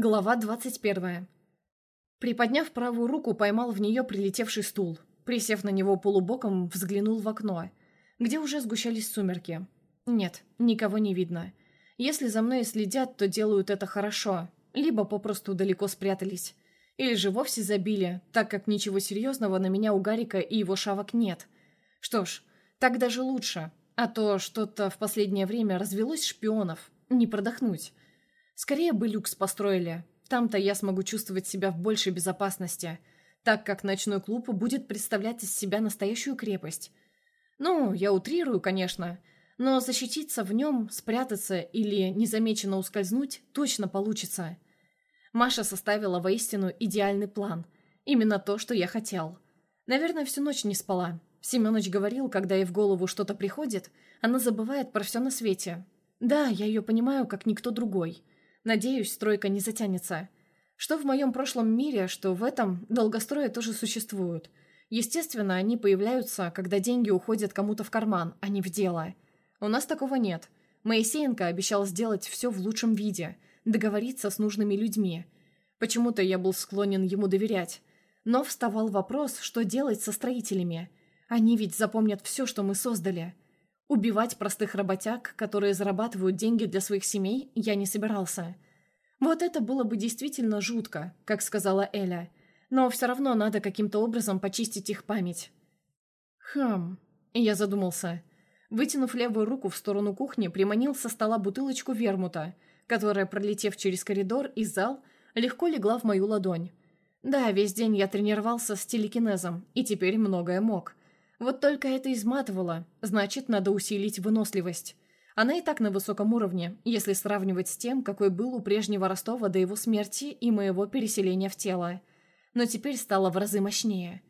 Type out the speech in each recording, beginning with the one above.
Глава 21. Приподняв правую руку, поймал в нее прилетевший стул. Присев на него полубоком, взглянул в окно, где уже сгущались сумерки. Нет, никого не видно. Если за мной следят, то делают это хорошо, либо попросту далеко спрятались. Или же вовсе забили, так как ничего серьезного на меня у Гарика и его шавок нет. Что ж, так даже лучше, а то что-то в последнее время развелось шпионов, не продохнуть. Скорее бы люкс построили. Там-то я смогу чувствовать себя в большей безопасности, так как ночной клуб будет представлять из себя настоящую крепость. Ну, я утрирую, конечно, но защититься в нем, спрятаться или незамеченно ускользнуть точно получится. Маша составила воистину идеальный план. Именно то, что я хотел. Наверное, всю ночь не спала. Семенович говорил, когда ей в голову что-то приходит, она забывает про все на свете. Да, я ее понимаю, как никто другой. Надеюсь, стройка не затянется. Что в моем прошлом мире, что в этом, долгострои тоже существуют. Естественно, они появляются, когда деньги уходят кому-то в карман, а не в дело. У нас такого нет. Моисеенко обещал сделать все в лучшем виде, договориться с нужными людьми. Почему-то я был склонен ему доверять. Но вставал вопрос, что делать со строителями. Они ведь запомнят все, что мы создали. Убивать простых работяг, которые зарабатывают деньги для своих семей, я не собирался. Вот это было бы действительно жутко, как сказала Эля. Но все равно надо каким-то образом почистить их память. Хм. Я задумался. Вытянув левую руку в сторону кухни, приманил со стола бутылочку вермута, которая, пролетев через коридор и зал, легко легла в мою ладонь. Да, весь день я тренировался с телекинезом, и теперь многое мог. Вот только это изматывало, значит, надо усилить выносливость. Она и так на высоком уровне, если сравнивать с тем, какой был у прежнего Ростова до его смерти и моего переселения в тело. Но теперь стала в разы мощнее.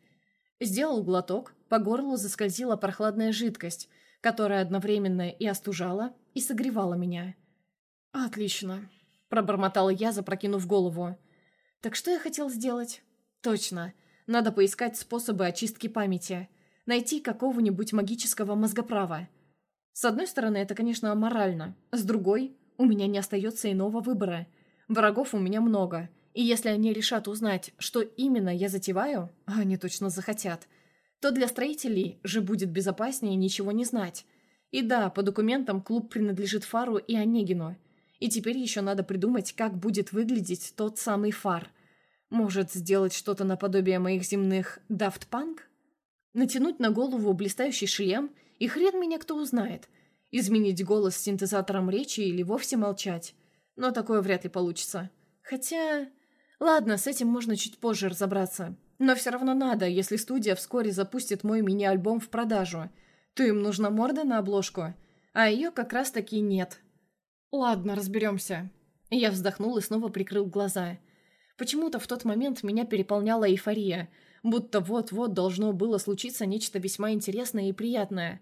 Сделал глоток, по горлу заскользила прохладная жидкость, которая одновременно и остужала, и согревала меня. «Отлично», — пробормотала я, запрокинув голову. «Так что я хотел сделать?» «Точно. Надо поискать способы очистки памяти» найти какого-нибудь магического мозгоправа. С одной стороны, это, конечно, аморально. С другой, у меня не остается иного выбора. Врагов у меня много. И если они решат узнать, что именно я затеваю, а они точно захотят, то для строителей же будет безопаснее ничего не знать. И да, по документам клуб принадлежит Фару и Онегину. И теперь еще надо придумать, как будет выглядеть тот самый Фар. Может, сделать что-то наподобие моих земных Daft Punk? Натянуть на голову блистающий шлем, и хрен меня кто узнает. Изменить голос с синтезатором речи или вовсе молчать. Но такое вряд ли получится. Хотя... Ладно, с этим можно чуть позже разобраться. Но все равно надо, если студия вскоре запустит мой мини-альбом в продажу, то им нужна морда на обложку, а ее как раз-таки нет. Ладно, разберемся. Я вздохнул и снова прикрыл глаза. Почему-то в тот момент меня переполняла эйфория – будто вот-вот должно было случиться нечто весьма интересное и приятное.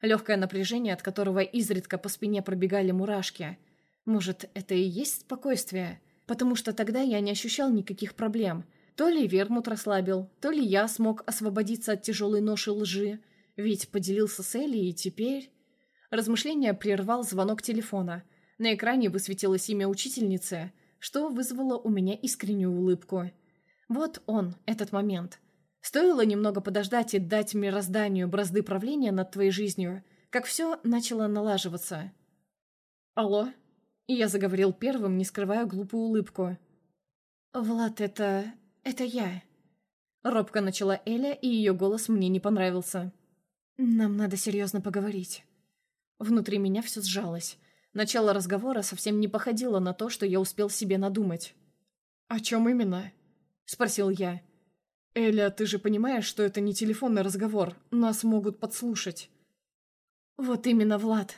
Легкое напряжение, от которого изредка по спине пробегали мурашки. Может, это и есть спокойствие? Потому что тогда я не ощущал никаких проблем. То ли Вермут расслабил, то ли я смог освободиться от тяжелой ноши лжи. Ведь поделился с Элли, и теперь... Размышление прервал звонок телефона. На экране высветилось имя учительницы, что вызвало у меня искреннюю улыбку. Вот он, этот момент. Стоило немного подождать и дать мирозданию бразды правления над твоей жизнью, как все начало налаживаться. «Алло?» Я заговорил первым, не скрывая глупую улыбку. «Влад, это... это я». Робко начала Эля, и ее голос мне не понравился. «Нам надо серьезно поговорить». Внутри меня все сжалось. Начало разговора совсем не походило на то, что я успел себе надумать. «О чем именно?» — спросил я. «Эля, ты же понимаешь, что это не телефонный разговор. Нас могут подслушать». «Вот именно, Влад».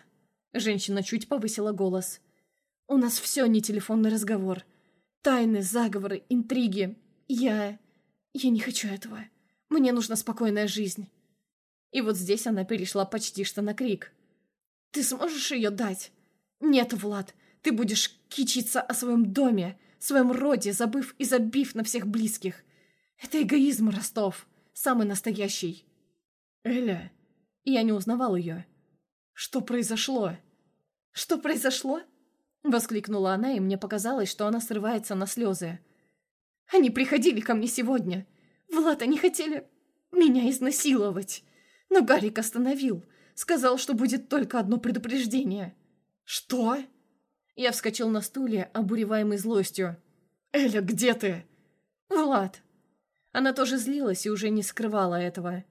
Женщина чуть повысила голос. «У нас все не телефонный разговор. Тайны, заговоры, интриги. Я... я не хочу этого. Мне нужна спокойная жизнь». И вот здесь она перешла почти что на крик. «Ты сможешь ее дать?» «Нет, Влад, ты будешь кичиться о своем доме, своем роде, забыв и забив на всех близких. Это эгоизм, Ростов. Самый настоящий. Эля. Я не узнавал ее. Что произошло? Что произошло? Воскликнула она, и мне показалось, что она срывается на слезы. «Они приходили ко мне сегодня. Влад, они хотели меня изнасиловать. Но Гарик остановил. Сказал, что будет только одно предупреждение». «Что?» Я вскочил на стуле, обуреваемый злостью. «Эля, где ты?» «Влад». Она тоже злилась и уже не скрывала этого.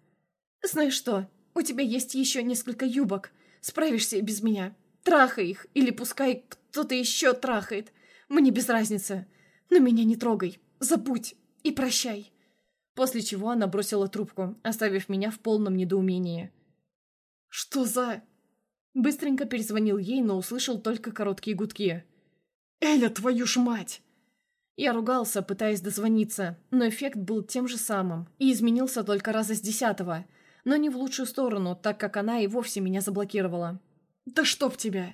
«Знаешь что, у тебя есть еще несколько юбок. Справишься и без меня. Трахай их, или пускай кто-то еще трахает. Мне без разницы. Но меня не трогай. Забудь и прощай». После чего она бросила трубку, оставив меня в полном недоумении. «Что за...» Быстренько перезвонил ей, но услышал только короткие гудки. «Эля, твою ж мать!» Я ругался, пытаясь дозвониться, но эффект был тем же самым и изменился только раза с десятого, но не в лучшую сторону, так как она и вовсе меня заблокировала. «Да чтоб тебя!»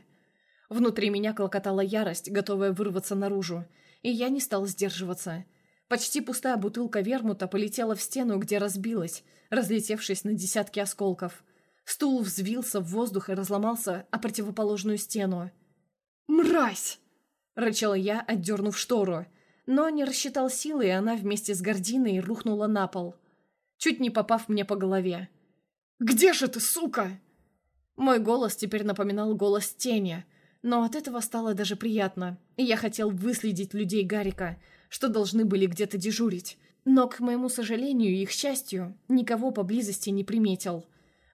Внутри меня клокотала ярость, готовая вырваться наружу, и я не стал сдерживаться. Почти пустая бутылка вермута полетела в стену, где разбилась, разлетевшись на десятки осколков. Стул взвился в воздух и разломался о противоположную стену. «Мразь!» — рычала я, отдернув штору. Но не рассчитал силы, и она вместе с гординой рухнула на пол, чуть не попав мне по голове. «Где же ты, сука?» Мой голос теперь напоминал голос тени, но от этого стало даже приятно, и я хотел выследить людей Гарика, что должны были где-то дежурить. Но, к моему сожалению и их счастью, никого поблизости не приметил.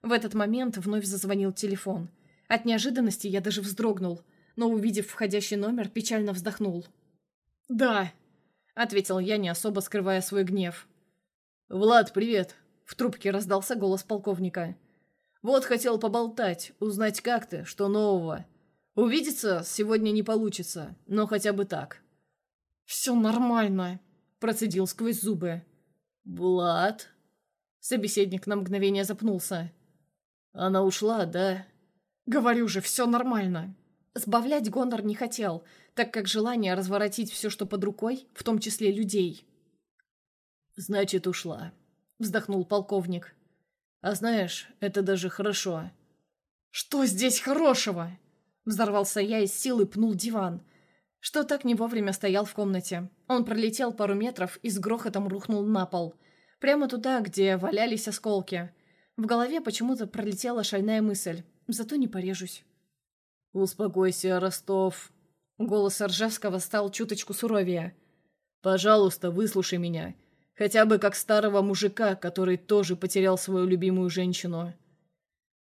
В этот момент вновь зазвонил телефон. От неожиданности я даже вздрогнул, но, увидев входящий номер, печально вздохнул. «Да», — ответил я, не особо скрывая свой гнев. «Влад, привет!» — в трубке раздался голос полковника. «Вот хотел поболтать, узнать, как ты, что нового. Увидеться сегодня не получится, но хотя бы так». «Все нормально», — процедил сквозь зубы. «Влад?» Собеседник на мгновение запнулся. «Она ушла, да?» «Говорю же, все нормально». Сбавлять гонор не хотел, так как желание разворотить все, что под рукой, в том числе людей. «Значит, ушла», — вздохнул полковник. «А знаешь, это даже хорошо». «Что здесь хорошего?» Взорвался я и с силой пнул диван, что так не вовремя стоял в комнате. Он пролетел пару метров и с грохотом рухнул на пол. Прямо туда, где валялись осколки. В голове почему-то пролетела шальная мысль. Зато не порежусь. «Успокойся, Ростов». Голос Ржевского стал чуточку суровее. «Пожалуйста, выслушай меня. Хотя бы как старого мужика, который тоже потерял свою любимую женщину».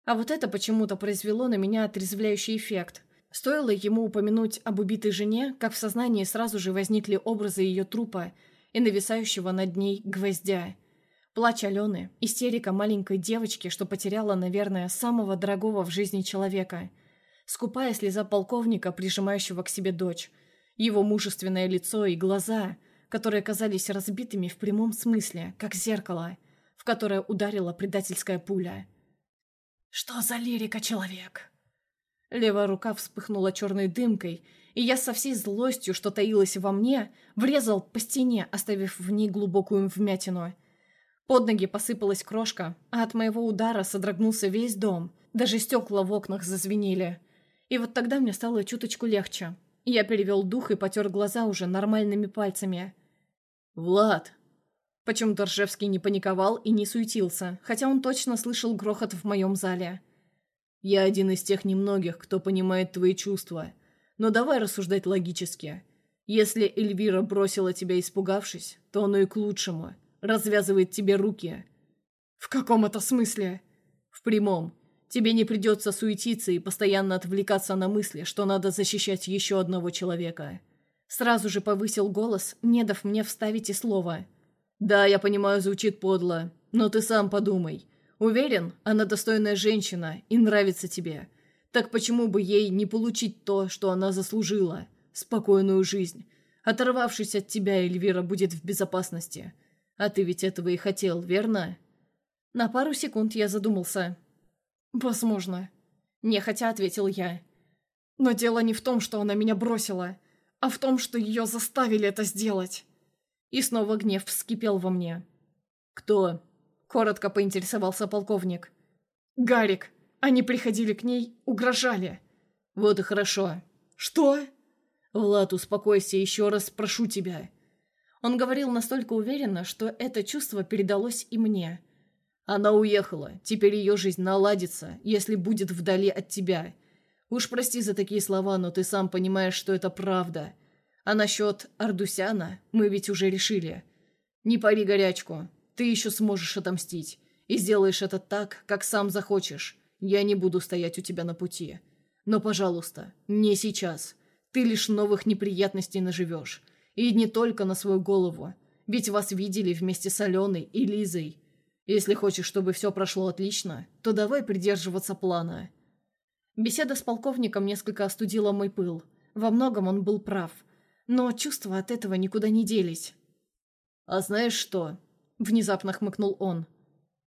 А вот это почему-то произвело на меня отрезвляющий эффект. Стоило ему упомянуть об убитой жене, как в сознании сразу же возникли образы ее трупа и нависающего над ней гвоздя. Плач Алены, истерика маленькой девочки, что потеряла, наверное, самого дорогого в жизни человека. Скупая слеза полковника, прижимающего к себе дочь. Его мужественное лицо и глаза, которые казались разбитыми в прямом смысле, как зеркало, в которое ударила предательская пуля. «Что за лирика, человек?» Левая рука вспыхнула черной дымкой, и я со всей злостью, что таилась во мне, врезал по стене, оставив в ней глубокую вмятину. Под ноги посыпалась крошка, а от моего удара содрогнулся весь дом. Даже стекла в окнах зазвенели. И вот тогда мне стало чуточку легче. Я перевел дух и потер глаза уже нормальными пальцами. «Влад!» Почему-то Ржевский не паниковал и не суетился, хотя он точно слышал грохот в моем зале. «Я один из тех немногих, кто понимает твои чувства. Но давай рассуждать логически. Если Эльвира бросила тебя испугавшись, то оно и к лучшему развязывает тебе руки. В каком это смысле? В прямом. Тебе не придется суетиться и постоянно отвлекаться на мысли, что надо защищать еще одного человека. Сразу же повысил голос, не дав мне вставить и слова. Да, я понимаю, звучит подло, но ты сам подумай. Уверен, она достойная женщина и нравится тебе. Так почему бы ей не получить то, что она заслужила? Спокойную жизнь. Оторвавшись от тебя, Эльвира будет в безопасности. А ты ведь этого и хотел, верно?» На пару секунд я задумался. «Возможно». Нехотя ответил я. «Но дело не в том, что она меня бросила, а в том, что ее заставили это сделать». И снова гнев вскипел во мне. «Кто?» — коротко поинтересовался полковник. «Гарик. Они приходили к ней, угрожали». «Вот и хорошо». «Что?» «Влад, успокойся, еще раз прошу тебя». Он говорил настолько уверенно, что это чувство передалось и мне. Она уехала, теперь ее жизнь наладится, если будет вдали от тебя. Уж прости за такие слова, но ты сам понимаешь, что это правда. А насчет Ардусяна мы ведь уже решили. Не пари горячку, ты еще сможешь отомстить. И сделаешь это так, как сам захочешь. Я не буду стоять у тебя на пути. Но, пожалуйста, не сейчас. Ты лишь новых неприятностей наживешь. И не только на свою голову. Ведь вас видели вместе с Аленой и Лизой. Если хочешь, чтобы все прошло отлично, то давай придерживаться плана. Беседа с полковником несколько остудила мой пыл. Во многом он был прав. Но чувства от этого никуда не делись. «А знаешь что?» – внезапно хмыкнул он.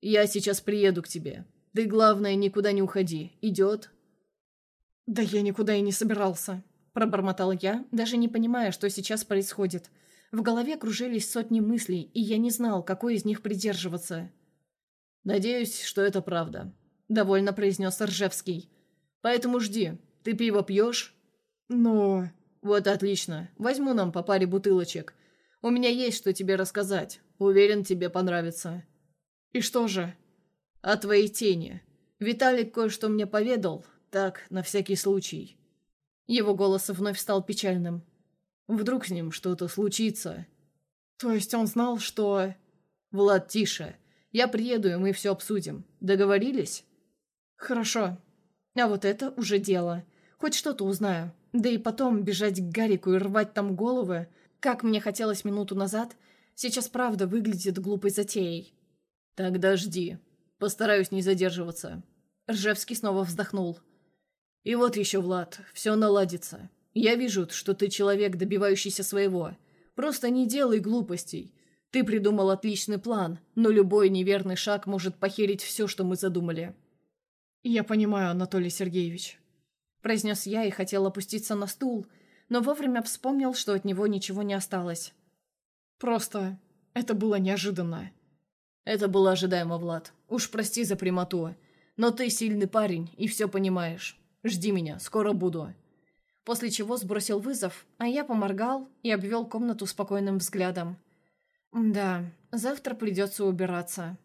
«Я сейчас приеду к тебе. Ты, главное, никуда не уходи. Идет?» «Да я никуда и не собирался», – пробормотал я, даже не понимая, что сейчас происходит. В голове кружились сотни мыслей, и я не знал, какой из них придерживаться. «Надеюсь, что это правда», – довольно произнес Ржевский. «Поэтому жди. Ты пиво пьешь?» «Ну...» «Вот отлично. Возьму нам по паре бутылочек. У меня есть что тебе рассказать. Уверен, тебе понравится». «И что же?» «О твоей тени. Виталик кое-что мне поведал. Так, на всякий случай». Его голос вновь стал печальным. «Вдруг с ним что-то случится?» «То есть он знал, что...» «Влад, тише. Я приеду, и мы все обсудим. Договорились?» «Хорошо. А вот это уже дело. Хоть что-то узнаю. Да и потом бежать к Гарику и рвать там головы, как мне хотелось минуту назад, сейчас правда выглядит глупой затеей. «Тогда жди. Постараюсь не задерживаться». Ржевский снова вздохнул. «И вот еще, Влад, все наладится. Я вижу, что ты человек, добивающийся своего. Просто не делай глупостей. Ты придумал отличный план, но любой неверный шаг может похерить все, что мы задумали». «Я понимаю, Анатолий Сергеевич», — произнес я и хотел опуститься на стул, но вовремя вспомнил, что от него ничего не осталось. «Просто это было неожиданно». «Это было ожидаемо, Влад. Уж прости за прямоту. Но ты сильный парень и все понимаешь. Жди меня, скоро буду». После чего сбросил вызов, а я поморгал и обвел комнату спокойным взглядом. Да, завтра придется убираться.